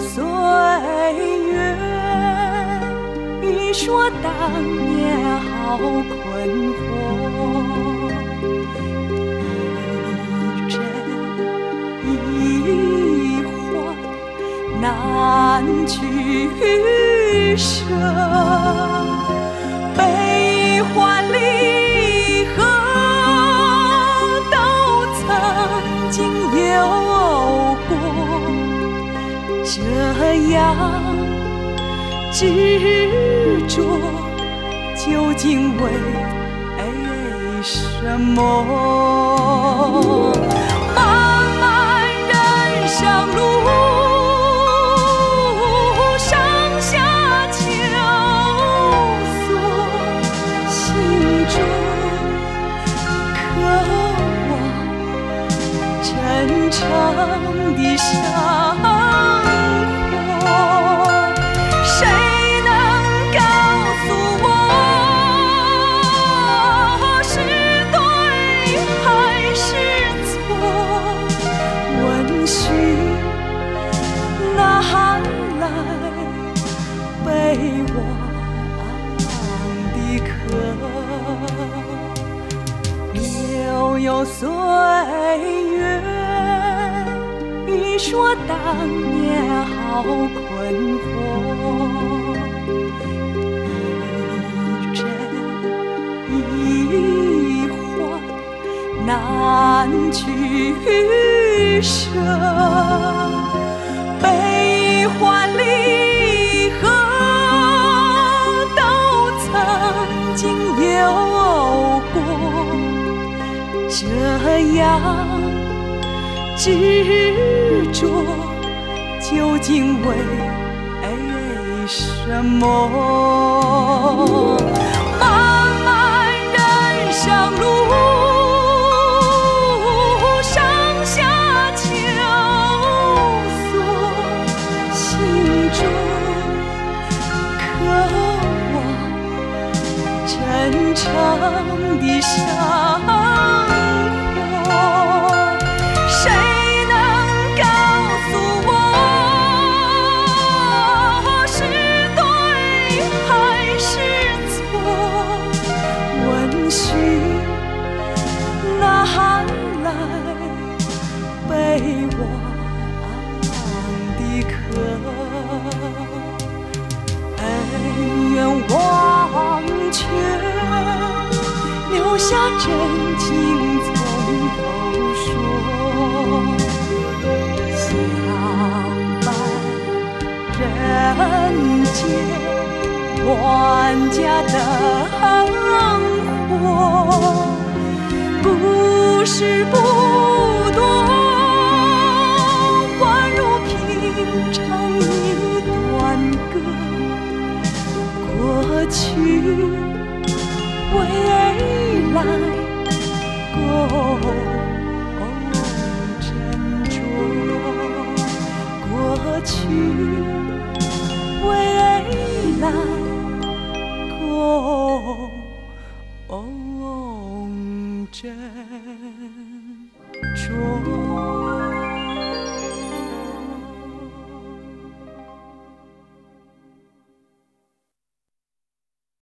岁月，欲说当年好困惑。一真一幻难取舍，悲欢离这样执着究竟为什么？漫漫人生路，上下求索，心中渴望真诚的生是错？温煦南来北往的客。悠悠岁月，欲说当年好困惑。难取舍，悲欢离合都曾经有过。这样执着究竟为什么？漫长的生活，谁能告诉我，是对还是错？问询难来背我。下真情从头说。相伴人间，万家灯火，不是不多，宛如平常一段歌。过去未爱过。